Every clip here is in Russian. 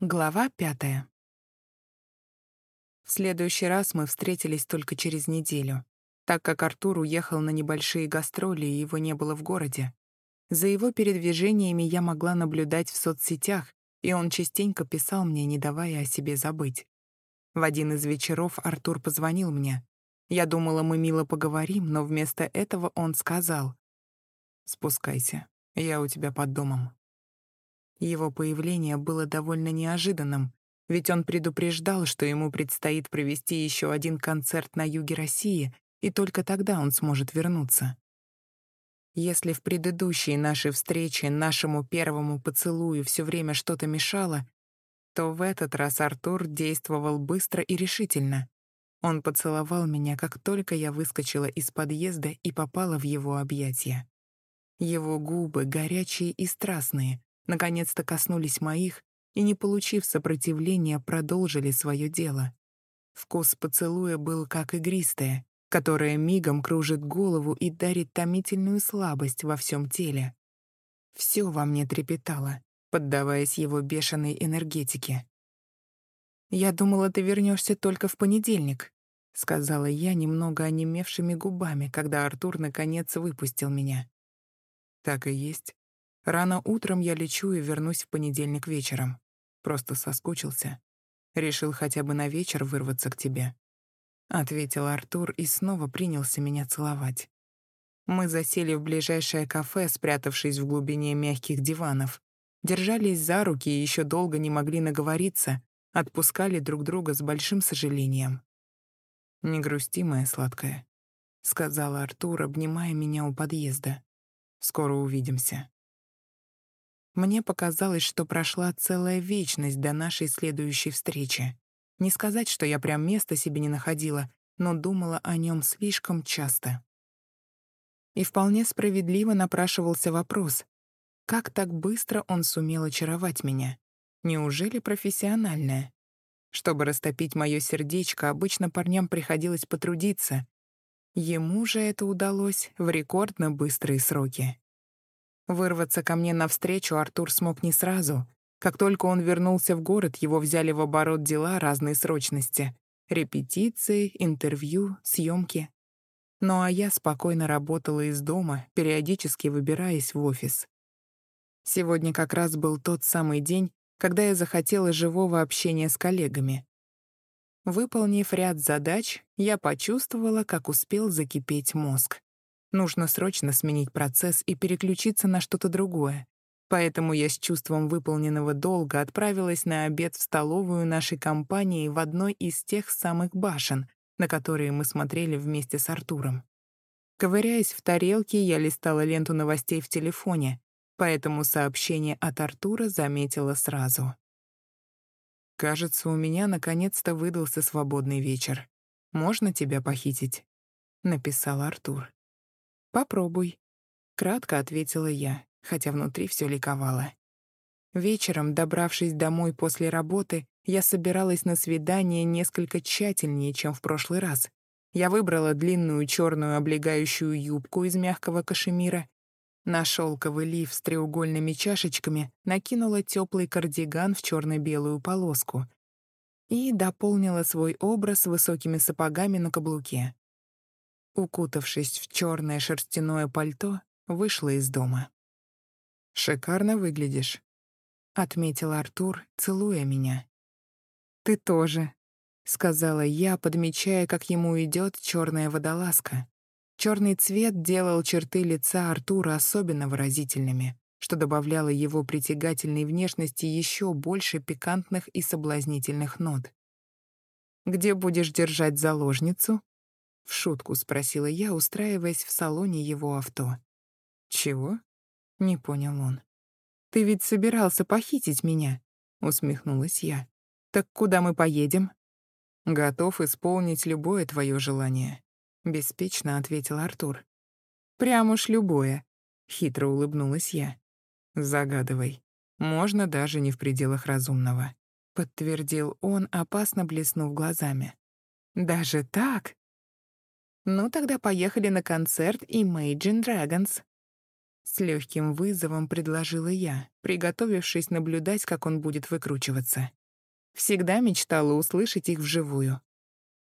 Глава пятая. В следующий раз мы встретились только через неделю, так как Артур уехал на небольшие гастроли, и его не было в городе. За его передвижениями я могла наблюдать в соцсетях, и он частенько писал мне, не давая о себе забыть. В один из вечеров Артур позвонил мне. Я думала, мы мило поговорим, но вместо этого он сказал «Спускайся, я у тебя под домом». Его появление было довольно неожиданным, ведь он предупреждал, что ему предстоит провести еще один концерт на юге России, и только тогда он сможет вернуться. Если в предыдущей нашей встрече нашему первому поцелую все время что-то мешало, то в этот раз Артур действовал быстро и решительно. Он поцеловал меня, как только я выскочила из подъезда и попала в его объятия. Его губы, горячие и страстные, наконец-то коснулись моих и, не получив сопротивления, продолжили свое дело. Вкус поцелуя был как игристое, которое мигом кружит голову и дарит томительную слабость во всем теле. Все во мне трепетало, поддаваясь его бешеной энергетике. «Я думала, ты вернешься только в понедельник», — сказала я немного онемевшими губами, когда Артур наконец выпустил меня. «Так и есть. Рано утром я лечу и вернусь в понедельник вечером. Просто соскучился. Решил хотя бы на вечер вырваться к тебе. Ответил Артур и снова принялся меня целовать. Мы засели в ближайшее кафе, спрятавшись в глубине мягких диванов. Держались за руки и еще долго не могли наговориться, отпускали друг друга с большим сожалением. «Не грусти, моя сладкая», — сказал Артур, обнимая меня у подъезда. «Скоро увидимся». Мне показалось, что прошла целая вечность до нашей следующей встречи. Не сказать, что я прям места себе не находила, но думала о нем слишком часто. И вполне справедливо напрашивался вопрос, как так быстро он сумел очаровать меня? Неужели профессиональное? Чтобы растопить мое сердечко, обычно парням приходилось потрудиться. Ему же это удалось в рекордно быстрые сроки. Вырваться ко мне навстречу Артур смог не сразу. Как только он вернулся в город, его взяли в оборот дела разной срочности. Репетиции, интервью, съемки. Ну а я спокойно работала из дома, периодически выбираясь в офис. Сегодня как раз был тот самый день, когда я захотела живого общения с коллегами. Выполнив ряд задач, я почувствовала, как успел закипеть мозг. Нужно срочно сменить процесс и переключиться на что-то другое. Поэтому я с чувством выполненного долга отправилась на обед в столовую нашей компании в одной из тех самых башен, на которые мы смотрели вместе с Артуром. Ковыряясь в тарелке, я листала ленту новостей в телефоне, поэтому сообщение от Артура заметила сразу. «Кажется, у меня наконец-то выдался свободный вечер. Можно тебя похитить?» — написал Артур. «Попробуй», — кратко ответила я, хотя внутри все ликовало. Вечером, добравшись домой после работы, я собиралась на свидание несколько тщательнее, чем в прошлый раз. Я выбрала длинную черную облегающую юбку из мягкого кашемира, на шелковый лиф с треугольными чашечками накинула теплый кардиган в черно-белую полоску и дополнила свой образ высокими сапогами на каблуке укутавшись в черное шерстяное пальто, вышла из дома. «Шикарно выглядишь», — отметил Артур, целуя меня. «Ты тоже», — сказала я, подмечая, как ему идет черная водолазка. Черный цвет делал черты лица Артура особенно выразительными, что добавляло его притягательной внешности еще больше пикантных и соблазнительных нот. «Где будешь держать заложницу?» В шутку спросила я, устраиваясь в салоне его авто. «Чего?» — не понял он. «Ты ведь собирался похитить меня?» — усмехнулась я. «Так куда мы поедем?» «Готов исполнить любое твое желание», — беспечно ответил Артур. «Прям уж любое», — хитро улыбнулась я. «Загадывай. Можно даже не в пределах разумного», — подтвердил он, опасно блеснув глазами. «Даже так?» «Ну, тогда поехали на концерт Imagine Dragons». С легким вызовом предложила я, приготовившись наблюдать, как он будет выкручиваться. Всегда мечтала услышать их вживую.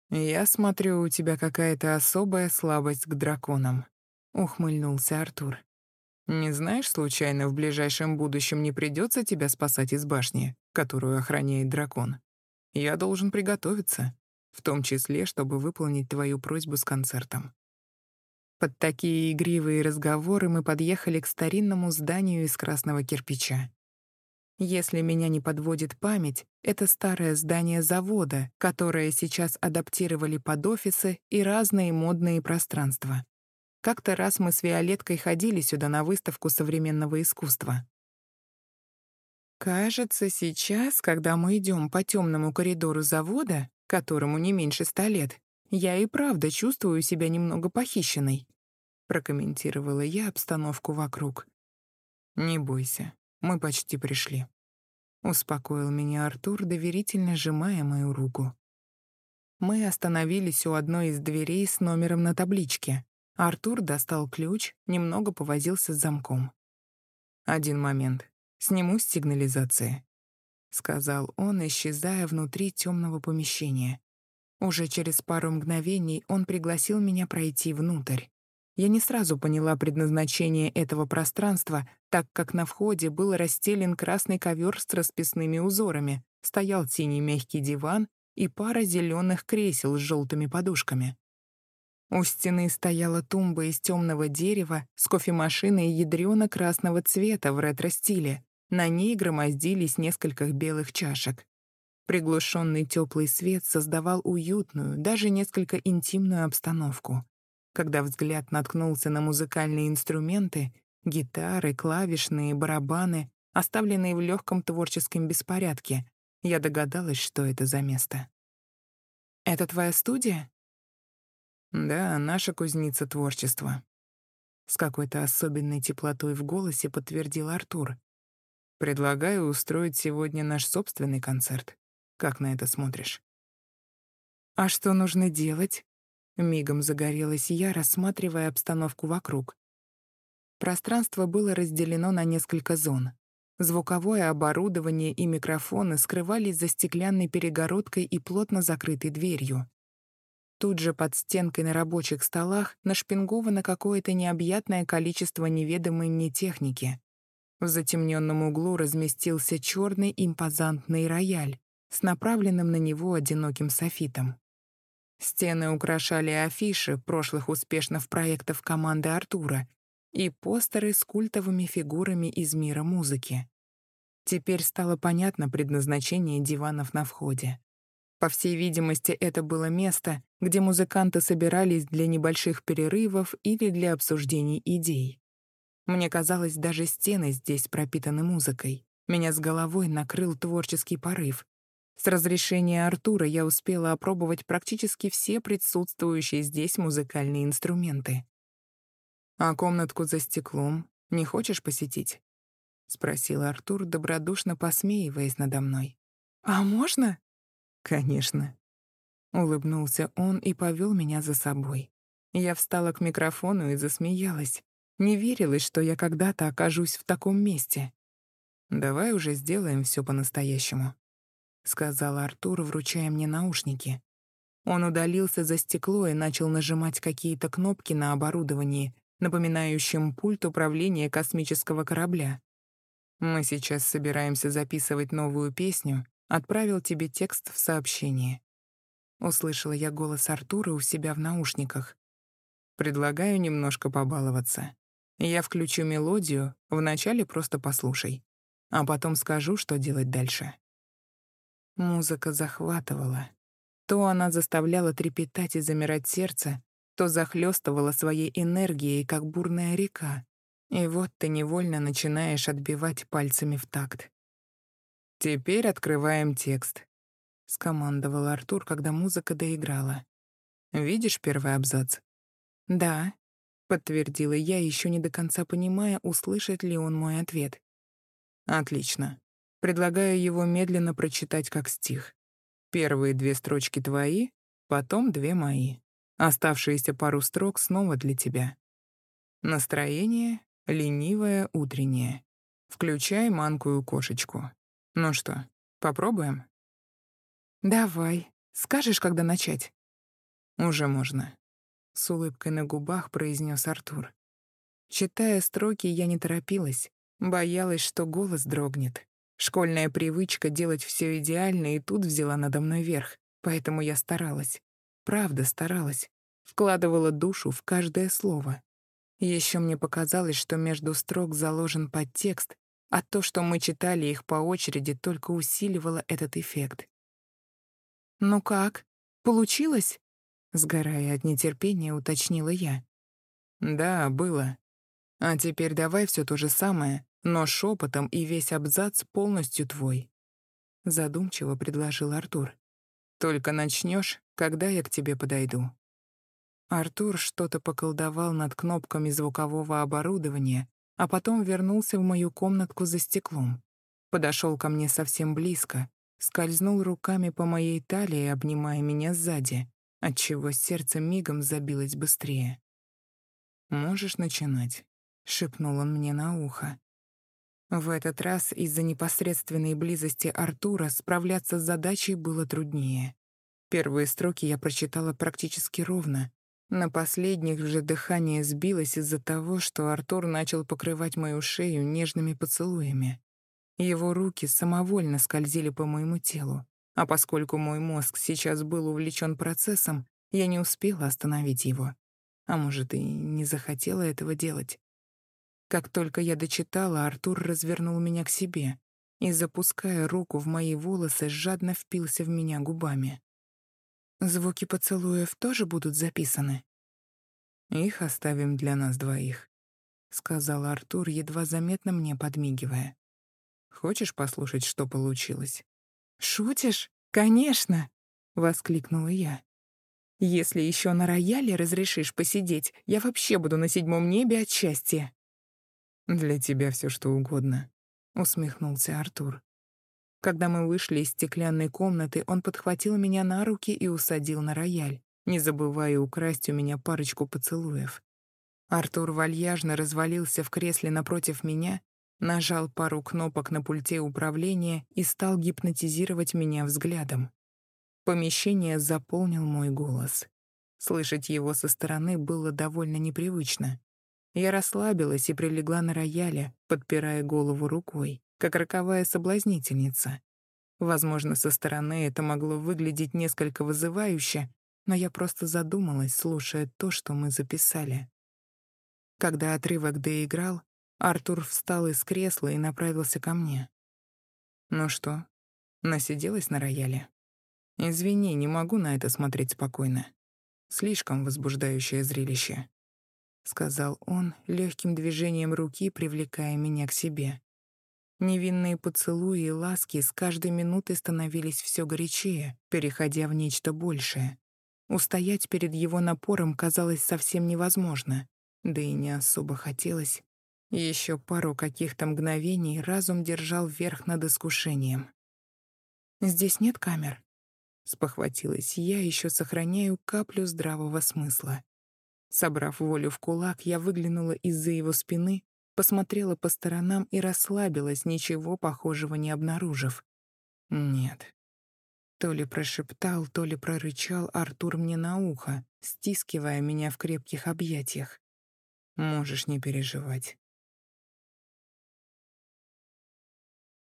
«Я смотрю, у тебя какая-то особая слабость к драконам», — ухмыльнулся Артур. «Не знаешь, случайно, в ближайшем будущем не придется тебя спасать из башни, которую охраняет дракон? Я должен приготовиться, в том числе, чтобы выполнить твою просьбу с концертом». Под такие игривые разговоры мы подъехали к старинному зданию из красного кирпича. Если меня не подводит память, это старое здание завода, которое сейчас адаптировали под офисы и разные модные пространства. Как-то раз мы с Виолеткой ходили сюда на выставку современного искусства. Кажется, сейчас, когда мы идем по темному коридору завода, которому не меньше ста лет, я и правда чувствую себя немного похищенной прокомментировала я обстановку вокруг. «Не бойся, мы почти пришли», — успокоил меня Артур, доверительно сжимая мою руку. Мы остановились у одной из дверей с номером на табличке. Артур достал ключ, немного повозился с замком. «Один момент. Сниму с сигнализации», — сказал он, исчезая внутри темного помещения. Уже через пару мгновений он пригласил меня пройти внутрь. Я не сразу поняла предназначение этого пространства, так как на входе был расстелен красный ковер с расписными узорами, стоял синий мягкий диван и пара зеленых кресел с желтыми подушками. У стены стояла тумба из темного дерева с кофемашиной ядрёно-красного цвета в ретро-стиле. На ней громоздились несколько белых чашек. Приглушенный теплый свет создавал уютную, даже несколько интимную обстановку. Когда взгляд наткнулся на музыкальные инструменты, гитары, клавишные, барабаны, оставленные в легком творческом беспорядке, я догадалась, что это за место. «Это твоя студия?» «Да, наша кузница творчества», — с какой-то особенной теплотой в голосе подтвердил Артур. «Предлагаю устроить сегодня наш собственный концерт. Как на это смотришь?» «А что нужно делать?» Мигом загорелась я, рассматривая обстановку вокруг. Пространство было разделено на несколько зон. Звуковое оборудование и микрофоны скрывались за стеклянной перегородкой и плотно закрытой дверью. Тут же под стенкой на рабочих столах нашпинговано какое-то необъятное количество неведомой мне техники. В затемненном углу разместился черный импозантный рояль с направленным на него одиноким софитом. Стены украшали афиши прошлых успешных проектов команды Артура и постеры с культовыми фигурами из мира музыки. Теперь стало понятно предназначение диванов на входе. По всей видимости, это было место, где музыканты собирались для небольших перерывов или для обсуждений идей. Мне казалось, даже стены здесь пропитаны музыкой. Меня с головой накрыл творческий порыв, с разрешения Артура я успела опробовать практически все присутствующие здесь музыкальные инструменты. «А комнатку за стеклом не хочешь посетить?» — спросил Артур, добродушно посмеиваясь надо мной. «А можно?» «Конечно». Улыбнулся он и повел меня за собой. Я встала к микрофону и засмеялась. Не верилось, что я когда-то окажусь в таком месте. «Давай уже сделаем все по-настоящему», — сказал Артур, вручая мне наушники. Он удалился за стекло и начал нажимать какие-то кнопки на оборудовании, напоминающем пульт управления космического корабля. «Мы сейчас собираемся записывать новую песню. Отправил тебе текст в сообщение». Услышала я голос Артура у себя в наушниках. «Предлагаю немножко побаловаться. Я включу мелодию, вначале просто послушай, а потом скажу, что делать дальше». Музыка захватывала. То она заставляла трепетать и замирать сердце, то захлестывала своей энергией, как бурная река. И вот ты невольно начинаешь отбивать пальцами в такт. «Теперь открываем текст», — скомандовал Артур, когда музыка доиграла. «Видишь первый абзац?» «Да», — подтвердила я, еще не до конца понимая, услышит ли он мой ответ. «Отлично. Предлагаю его медленно прочитать как стих. Первые две строчки твои, потом две мои. Оставшиеся пару строк снова для тебя. Настроение Ленивая утренняя. Включай манкую кошечку. Ну что, попробуем? Давай. Скажешь, когда начать? Уже можно. С улыбкой на губах произнес Артур. Читая строки, я не торопилась, боялась, что голос дрогнет. Школьная привычка делать все идеально и тут взяла надо мной верх, поэтому я старалась. Правда, старалась. Вкладывала душу в каждое слово. Еще мне показалось, что между строк заложен подтекст, а то, что мы читали их по очереди, только усиливало этот эффект. «Ну как? Получилось?» Сгорая от нетерпения, уточнила я. «Да, было. А теперь давай все то же самое, но шепотом и весь абзац полностью твой», — задумчиво предложил Артур. «Только начнешь, когда я к тебе подойду». Артур что-то поколдовал над кнопками звукового оборудования, а потом вернулся в мою комнатку за стеклом. Подошел ко мне совсем близко, скользнул руками по моей талии, обнимая меня сзади, отчего сердце мигом забилось быстрее. «Можешь начинать», — шепнул он мне на ухо. В этот раз из-за непосредственной близости Артура справляться с задачей было труднее. Первые строки я прочитала практически ровно. На последних же дыхание сбилось из-за того, что Артур начал покрывать мою шею нежными поцелуями. Его руки самовольно скользили по моему телу, а поскольку мой мозг сейчас был увлечен процессом, я не успела остановить его. А может, и не захотела этого делать. Как только я дочитала, Артур развернул меня к себе и, запуская руку в мои волосы, жадно впился в меня губами. Звуки поцелуев тоже будут записаны? Их оставим для нас двоих, сказал Артур, едва заметно мне подмигивая. Хочешь послушать, что получилось? Шутишь? Конечно, воскликнула я. Если еще на рояле разрешишь посидеть, я вообще буду на седьмом небе от счастья. Для тебя все что угодно, усмехнулся Артур. Когда мы вышли из стеклянной комнаты, он подхватил меня на руки и усадил на рояль, не забывая украсть у меня парочку поцелуев. Артур вальяжно развалился в кресле напротив меня, нажал пару кнопок на пульте управления и стал гипнотизировать меня взглядом. Помещение заполнил мой голос. Слышать его со стороны было довольно непривычно. Я расслабилась и прилегла на рояле, подпирая голову рукой как роковая соблазнительница. Возможно, со стороны это могло выглядеть несколько вызывающе, но я просто задумалась, слушая то, что мы записали. Когда отрывок доиграл, Артур встал из кресла и направился ко мне. «Ну что, насиделась на рояле?» «Извини, не могу на это смотреть спокойно. Слишком возбуждающее зрелище», — сказал он, легким движением руки привлекая меня к себе. Невинные поцелуи и ласки с каждой минутой становились все горячее, переходя в нечто большее. Устоять перед его напором казалось совсем невозможно, да и не особо хотелось. Еще пару каких-то мгновений разум держал верх над искушением. «Здесь нет камер?» Спохватилась я, еще сохраняю каплю здравого смысла. Собрав волю в кулак, я выглянула из-за его спины посмотрела по сторонам и расслабилась, ничего похожего не обнаружив. Нет. То ли прошептал, то ли прорычал Артур мне на ухо, стискивая меня в крепких объятиях. Можешь не переживать.